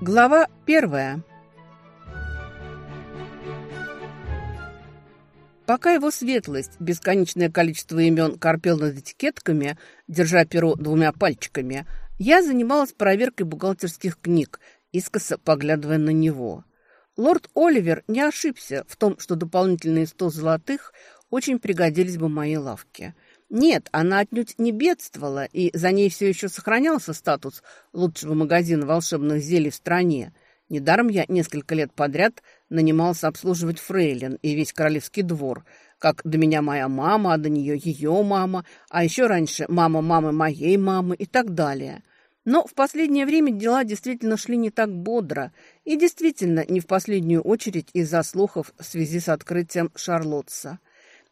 Глава первая. Пока его светлость, бесконечное количество имен, корпел над этикетками, держа перо двумя пальчиками, я занималась проверкой бухгалтерских книг, искоса поглядывая на него. Лорд Оливер не ошибся в том, что дополнительные сто золотых очень пригодились бы моей лавке – нет, она отнюдь не бедствовала, и за ней все еще сохранялся статус лучшего магазина волшебных зелий в стране. Недаром я несколько лет подряд нанимался обслуживать фрейлин и весь королевский двор, как до меня моя мама, а до нее ее мама, а еще раньше мама мамы моей мамы и так далее. Но в последнее время дела действительно шли не так бодро, и действительно не в последнюю очередь из-за слухов в связи с открытием Шарлотса.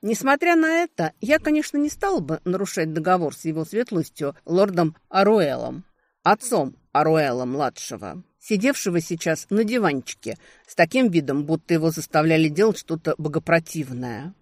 Несмотря на это, я, конечно, не стал бы нарушать договор с его светлостью, лордом Аруэлом, отцом Аруэла-младшего, сидевшего сейчас на диванчике, с таким видом, будто его заставляли делать что-то богопротивное.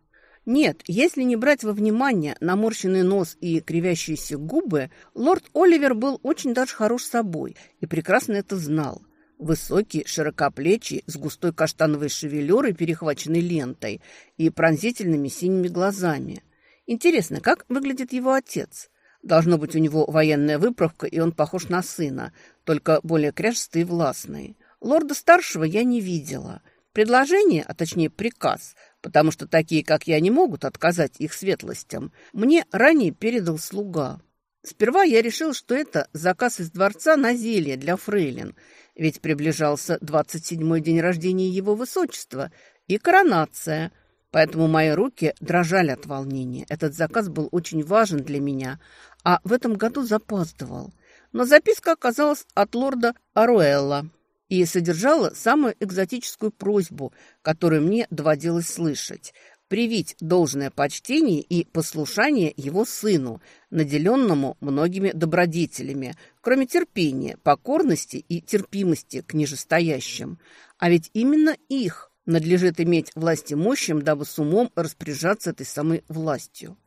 Нет, если не брать во внимание наморщенный нос и кривящиеся губы, лорд Оливер был очень даже хорош собой и прекрасно это знал – Высокий, широкоплечий, с густой каштановой шевелюрой, перехваченной лентой и пронзительными синими глазами. Интересно, как выглядит его отец? Должно быть, у него военная выправка, и он похож на сына, только более кряжстый и властный. Лорда-старшего я не видела. Предложение, а точнее приказ, потому что такие, как я, не могут отказать их светлостям, мне ранее передал слуга. Сперва я решил, что это заказ из дворца на зелье для фрейлин – ведь приближался двадцать седьмой день рождения его высочества и коронация, поэтому мои руки дрожали от волнения. Этот заказ был очень важен для меня, а в этом году запаздывал. Но записка оказалась от лорда Аруэлла и содержала самую экзотическую просьбу, которую мне доводилось слышать – привить должное почтение и послушание его сыну, наделенному многими добродетелями, кроме терпения, покорности и терпимости к нижестоящим. А ведь именно их надлежит иметь власть имущим, дабы с умом распоряжаться этой самой властью.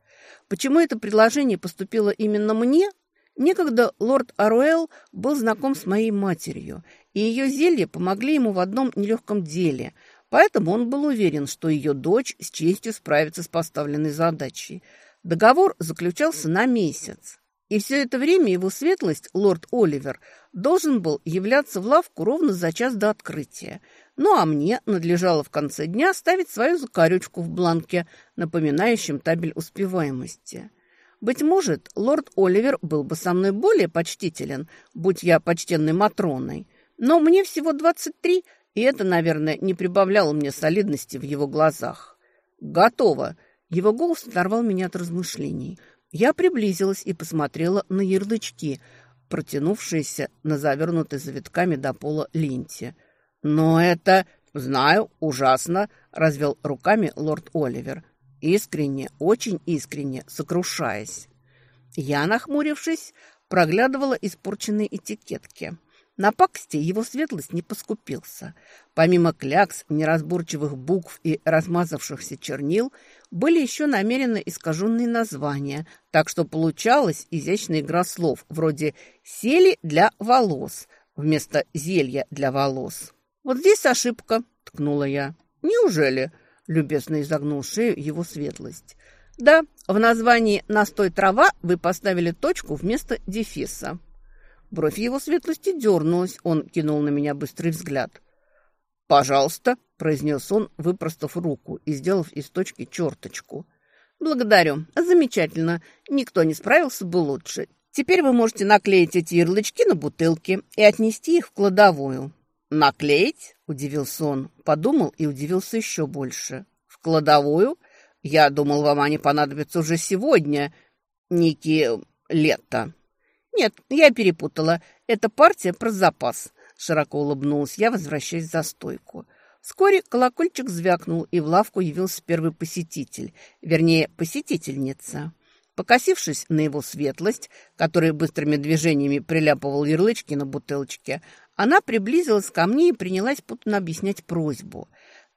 Почему это предложение поступило именно мне? Некогда лорд Аруэл был знаком с моей матерью, и ее зелья помогли ему в одном нелегком деле – Поэтому он был уверен, что ее дочь с честью справится с поставленной задачей. Договор заключался на месяц. И все это время его светлость, лорд Оливер, должен был являться в лавку ровно за час до открытия. Ну а мне надлежало в конце дня ставить свою закорючку в бланке, напоминающем табель успеваемости. Быть может, лорд Оливер был бы со мной более почтителен, будь я почтенной Матроной. Но мне всего 23, и это, наверное, не прибавляло мне солидности в его глазах. «Готово!» Его голос оторвал меня от размышлений – я приблизилась и посмотрела на ярлычки, протянувшиеся на завернутой завитками до пола ленте. «Но это, знаю, ужасно», — развел руками лорд Оливер, искренне, очень искренне сокрушаясь. Я, нахмурившись, проглядывала испорченные этикетки — на паксте его светлость не поскупился. Помимо клякс, неразборчивых букв и размазавшихся чернил, были еще намеренно искаженные названия, так что получалась изящная игра слов, вроде «сели для волос» вместо «зелья для волос». «Вот здесь ошибка», — ткнула я. «Неужели?» — любезно изогнул шею его светлость. «Да, в названии «Настой трава» вы поставили точку вместо дефиса». Бровь его светлости дернулась, он кинул на меня быстрый взгляд. «Пожалуйста», — произнес он, выпростав руку и сделав из точки черточку. «Благодарю. Замечательно. Никто не справился бы лучше. Теперь вы можете наклеить эти ярлычки на бутылки и отнести их в кладовую». «Наклеить?» – удивился он. Подумал и удивился еще больше. «В кладовую? Я думал, вам они понадобятся уже сегодня. Ники... лето». «Нет, я перепутала. Это партия про запас», — широко улыбнулась я, возвращаясь за стойку. Вскоре колокольчик звякнул, и в лавку явился первый посетитель, вернее, посетительница. Покосившись на его светлость, который быстрыми движениями приляпывал ярлычки на бутылочке, она приблизилась ко мне и принялась путно объяснять просьбу.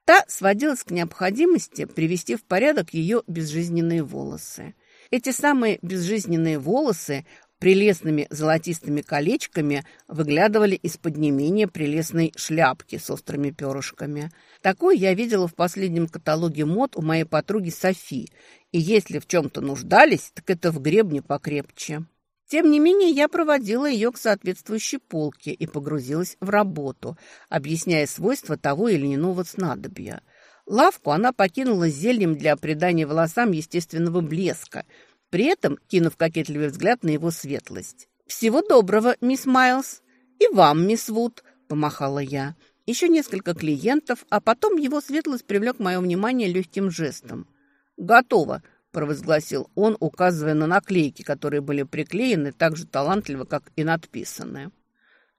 Та сводилась к необходимости привести в порядок ее безжизненные волосы. Эти самые безжизненные волосы прелестными золотистыми колечками выглядывали из-под не менее прелестной шляпки с острыми перышками. Такой я видела в последнем каталоге мод у моей подруги Софи, и если в чем-то нуждались, так это в гребне покрепче. Тем не менее, я проводила ее к соответствующей полке и погрузилась в работу, объясняя свойства того или иного снадобья. Лавку она покинула зельем для придания волосам естественного блеска – при этом кинув кокетливый взгляд на его светлость. «Всего доброго, мисс Майлз!» «И вам, мисс Вуд!» – помахала я. Еще несколько клиентов, а потом его светлость привлек мое внимание легким жестом. «Готово!» – провозгласил он, указывая на наклейки, которые были приклеены так же талантливо, как и надписанные.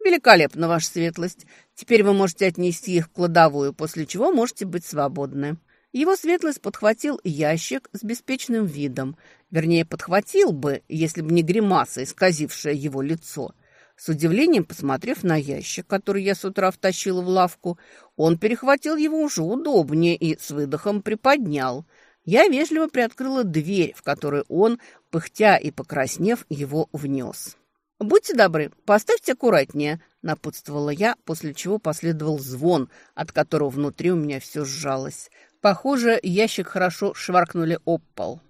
«Великолепно, ваша светлость! Теперь вы можете отнести их в кладовую, после чего можете быть свободны». Его светлость подхватил ящик с беспечным видом Вернее, подхватил бы, если бы не гримаса, исказившая его лицо. С удивлением, посмотрев на ящик, который я с утра втащила в лавку, он перехватил его уже удобнее и с выдохом приподнял. Я вежливо приоткрыла дверь, в которую он, пыхтя и покраснев, его внес. «Будьте добры, поставьте аккуратнее», — напутствовала я, после чего последовал звон, от которого внутри у меня все сжалось. Похоже, ящик хорошо шваркнули об пол.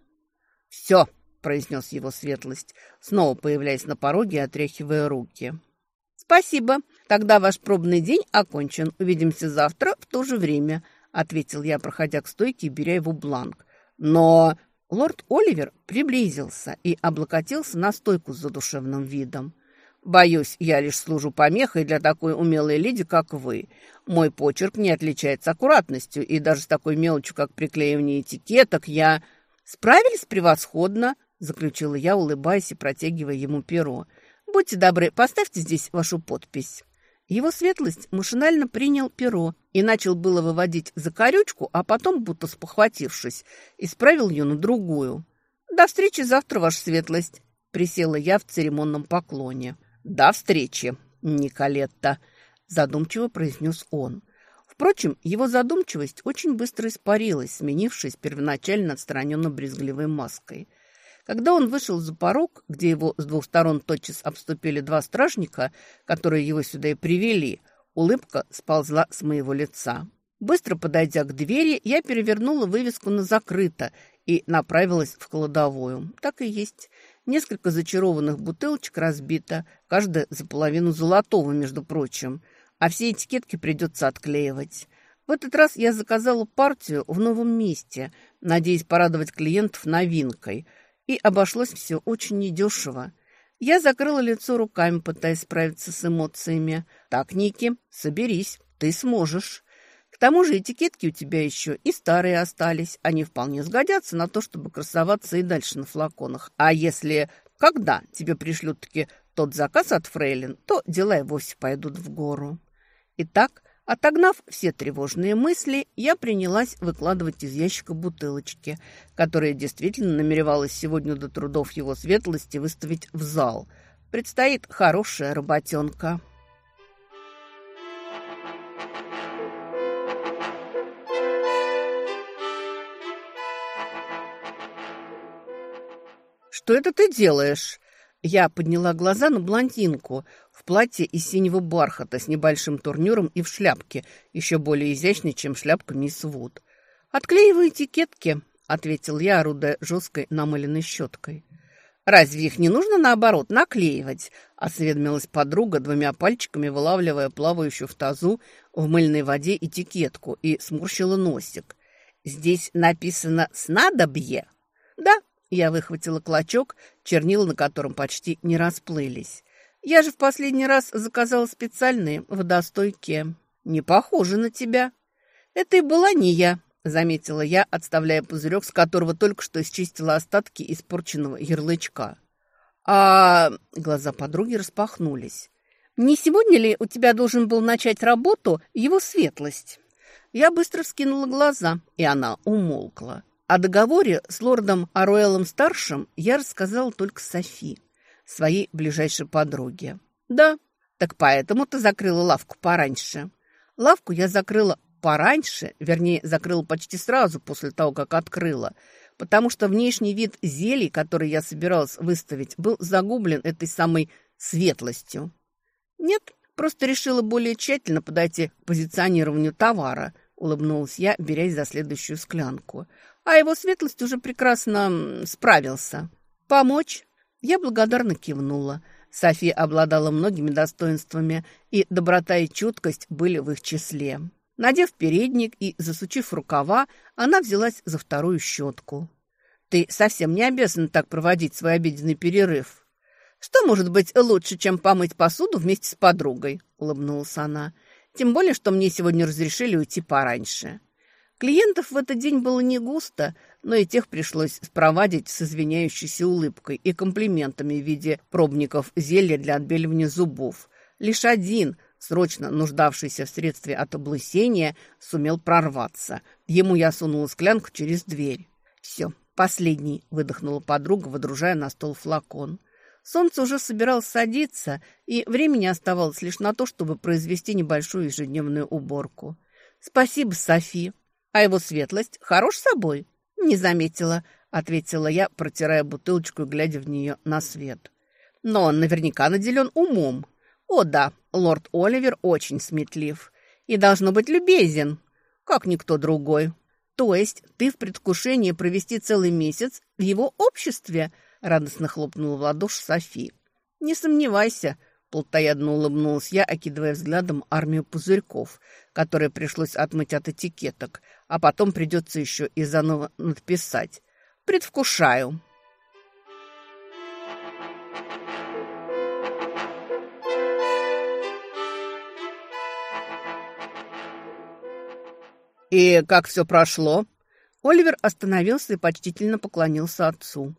«Все!» — произнес его светлость, снова появляясь на пороге а и отряхивая руки. «Спасибо. Тогда ваш пробный день окончен. Увидимся завтра в то же время», — ответил я, проходя к стойке и беря его бланк. «Но...» Лорд Оливер приблизился и облокотился на стойку с задушевным видом. «Боюсь, я лишь служу помехой для такой умелой леди, как вы. Мой почерк не отличается аккуратностью, и даже с такой мелочью, как приклеивание этикеток, я...» «Справились превосходно», — заключила я, улыбаясь и протягивая ему перо. «Будьте добры, поставьте здесь вашу подпись». Его светлость машинально принял перо и начал было выводить закорючку, а потом, будто спохватившись, исправил ее на другую. «До встречи завтра, ваша светлость», — присела я в церемонном поклоне. «До встречи, Николетта», — задумчиво произнес он. — Впрочем, его задумчивость очень быстро испарилась, сменившись первоначально отстраненно брезгливой маской. Когда он вышел за порог, где его с двух сторон тотчас обступили два стражника, которые его сюда и привели, улыбка сползла с моего лица. Быстро подойдя к двери, я перевернула вывеску на «закрыто» и направилась в кладовую. Так и есть. Несколько зачарованных бутылочек разбито, каждая за половину золотого, между прочим – а все этикетки придется отклеивать. В этот раз я заказала партию в новом месте, надеясь порадовать клиентов новинкой. И обошлось все очень недешево. Я закрыла лицо руками, пытаясь справиться с эмоциями. «Так, Ники, соберись, ты сможешь». К тому же этикетки у тебя еще и старые остались. Они вполне сгодятся на то, чтобы красоваться и дальше на флаконах. А если когда тебе пришлют-таки тот заказ от Фрейлин, то дела и вовсе пойдут в гору. Итак, отогнав все тревожные мысли, я принялась выкладывать из ящика бутылочки, которые действительно намеревалась сегодня до трудов его светлости выставить в зал. Предстоит хорошая работенка. «Что это ты делаешь?» Я подняла глаза на блондинку – платье из синего бархата с небольшим турниром и в шляпке, еще более изящной, чем шляпка мисс Вуд. «Отклеиваю этикетки», — ответил я, орудая жесткой намыленной щеткой. «Разве их не нужно, наоборот, наклеивать?» — осведомилась подруга, двумя пальчиками вылавливая плавающую в тазу в мыльной воде этикетку и сморщила носик. «Здесь написано «снадобье»?» «Да», — я выхватила клочок, чернила на котором почти не расплылись. Я же в последний раз заказала специальные водостойкие. Не похоже на тебя. Это и была не я, заметила я, отставляя пузырек, с которого только что счистила остатки испорченного ярлычка. А глаза подруги распахнулись. Не сегодня ли у тебя должен был начать работу его светлость? Я быстро вскинула глаза, и она умолкла. О договоре с лордом Аруэлом-старшим я рассказала только Софи своей ближайшей подруге. Да, так поэтому ты закрыла лавку пораньше. Лавку я закрыла пораньше, вернее, закрыла почти сразу после того, как открыла, потому что внешний вид зелий, который я собиралась выставить, был загублен этой самой светлостью. Нет, просто решила более тщательно подойти к позиционированию товара, улыбнулась я, берясь за следующую склянку. А его светлость уже прекрасно справился. Помочь? Я благодарно кивнула. София обладала многими достоинствами, и доброта и чуткость были в их числе. Надев передник и засучив рукава, она взялась за вторую щетку. «Ты совсем не обязан так проводить свой обеденный перерыв». «Что может быть лучше, чем помыть посуду вместе с подругой?» – улыбнулась она. «Тем более, что мне сегодня разрешили уйти пораньше». Клиентов в этот день было не густо, но и тех пришлось спровадить с извиняющейся улыбкой и комплиментами в виде пробников зелья для отбеливания зубов. Лишь один, срочно нуждавшийся в средстве от облысения, сумел прорваться. Ему я сунула склянку через дверь. «Все, последний», — выдохнула подруга, водружая на стол флакон. Солнце уже собиралось садиться, и времени оставалось лишь на то, чтобы произвести небольшую ежедневную уборку. «Спасибо, Софи», а его светлость хорош собой». «Не заметила», — ответила я, протирая бутылочку и глядя в нее на свет. «Но он наверняка наделен умом. О да, лорд Оливер очень сметлив и должно быть любезен, как никто другой. То есть ты в предвкушении провести целый месяц в его обществе?» — радостно хлопнула в ладоши Софи. «Не сомневайся», — плотоядно улыбнулась я, окидывая взглядом армию пузырьков, которые пришлось отмыть от этикеток — а потом придется еще и заново надписать. Предвкушаю». «И как все прошло?» Оливер остановился и почтительно поклонился отцу.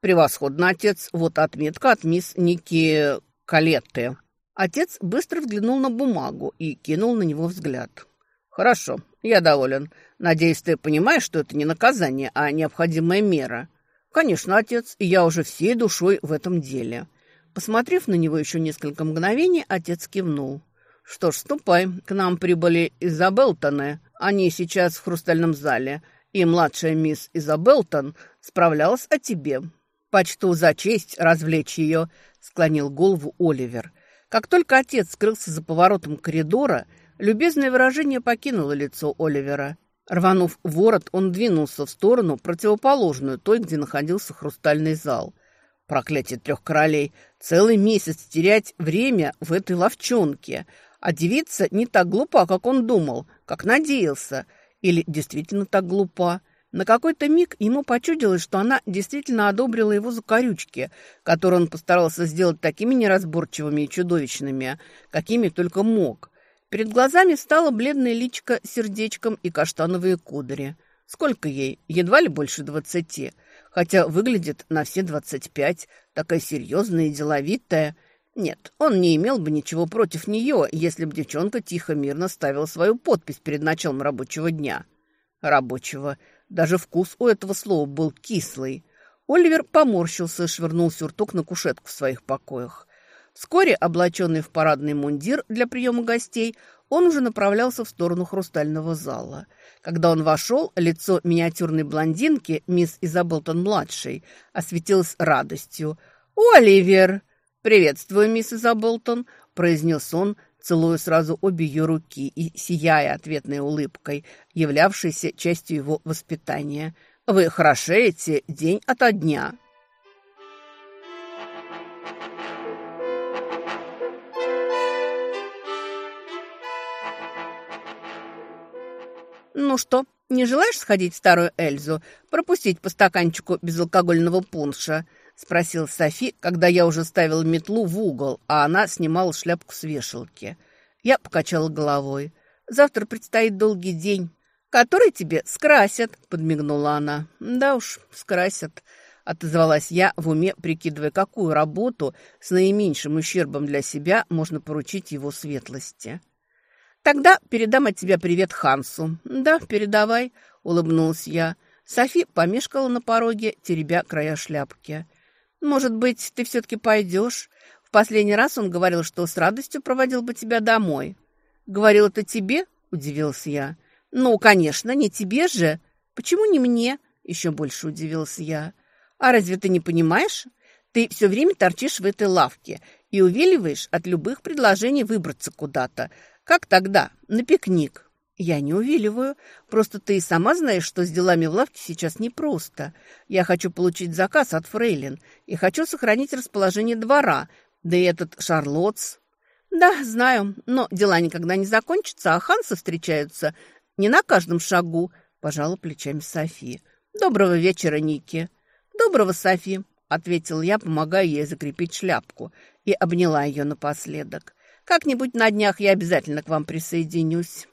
«Превосходно, отец. Вот отметка от мисс Ники Калетты». Отец быстро взглянул на бумагу и кинул на него взгляд. «Хорошо, я доволен. Надеюсь, ты понимаешь, что это не наказание, а необходимая мера». «Конечно, отец, и я уже всей душой в этом деле». Посмотрев на него еще несколько мгновений, отец кивнул. «Что ж, ступай. К нам прибыли Изабелтоны. Они сейчас в хрустальном зале. И младшая мисс Изабелтон справлялась о тебе. Почту за честь развлечь ее», — склонил голову Оливер. Как только отец скрылся за поворотом коридора, — Любезное выражение покинуло лицо Оливера. Рванув ворот, он двинулся в сторону, противоположную той, где находился хрустальный зал. Проклятие трех королей! Целый месяц терять время в этой ловчонке. А девица не так глупа, как он думал, как надеялся. Или действительно так глупа. На какой-то миг ему почудилось, что она действительно одобрила его закорючки, которые он постарался сделать такими неразборчивыми и чудовищными, какими только мог. Перед глазами стало бледное личико с сердечком и каштановые кудри. Сколько ей? Едва ли больше двадцати. Хотя выглядит на все двадцать пять. Такая серьезная и деловитая. Нет, он не имел бы ничего против нее, если бы девчонка тихо-мирно ставила свою подпись перед началом рабочего дня. Рабочего. Даже вкус у этого слова был кислый. Оливер поморщился и швырнул сюртук на кушетку в своих покоях. Вскоре, облаченный в парадный мундир для приема гостей, он уже направлялся в сторону хрустального зала. Когда он вошел, лицо миниатюрной блондинки, мисс Изабелтон-младшей, осветилось радостью. «Оливер!» «Приветствую, мисс Изабелтон», – произнес он, целуя сразу обе ее руки и сияя ответной улыбкой, являвшейся частью его воспитания. «Вы хорошеете день ото дня». Ну что, не желаешь сходить в старую Эльзу, пропустить по стаканчику безалкогольного пунша?» – спросил Софи, когда я уже ставил метлу в угол, а она снимала шляпку с вешалки. Я покачала головой. «Завтра предстоит долгий день, который тебе скрасят», – подмигнула она. «Да уж, скрасят», – отозвалась я в уме, прикидывая, какую работу с наименьшим ущербом для себя можно поручить его светлости. «Тогда передам от тебя привет Хансу». «Да, передавай», — улыбнулся я. Софи помешкала на пороге, теребя края шляпки. «Может быть, ты все-таки пойдешь? В последний раз он говорил, что с радостью проводил бы тебя домой». «Говорил это тебе?» — удивился я. «Ну, конечно, не тебе же. Почему не мне?» — еще больше удивился я. «А разве ты не понимаешь? Ты все время торчишь в этой лавке и увиливаешь от любых предложений выбраться куда-то. Как тогда? На пикник?» «Я не увиливаю. Просто ты и сама знаешь, что с делами в лавке сейчас непросто. Я хочу получить заказ от Фрейлин и хочу сохранить расположение двора. Да и этот Шарлотс...» «Да, знаю, но дела никогда не закончатся, а хансы встречаются не на каждом шагу», – пожала плечами София. «Доброго вечера, Ники». «Доброго, Софи», – ответил я, помогая ей закрепить шляпку, и обняла ее напоследок. Как-нибудь на днях я обязательно к вам присоединюсь.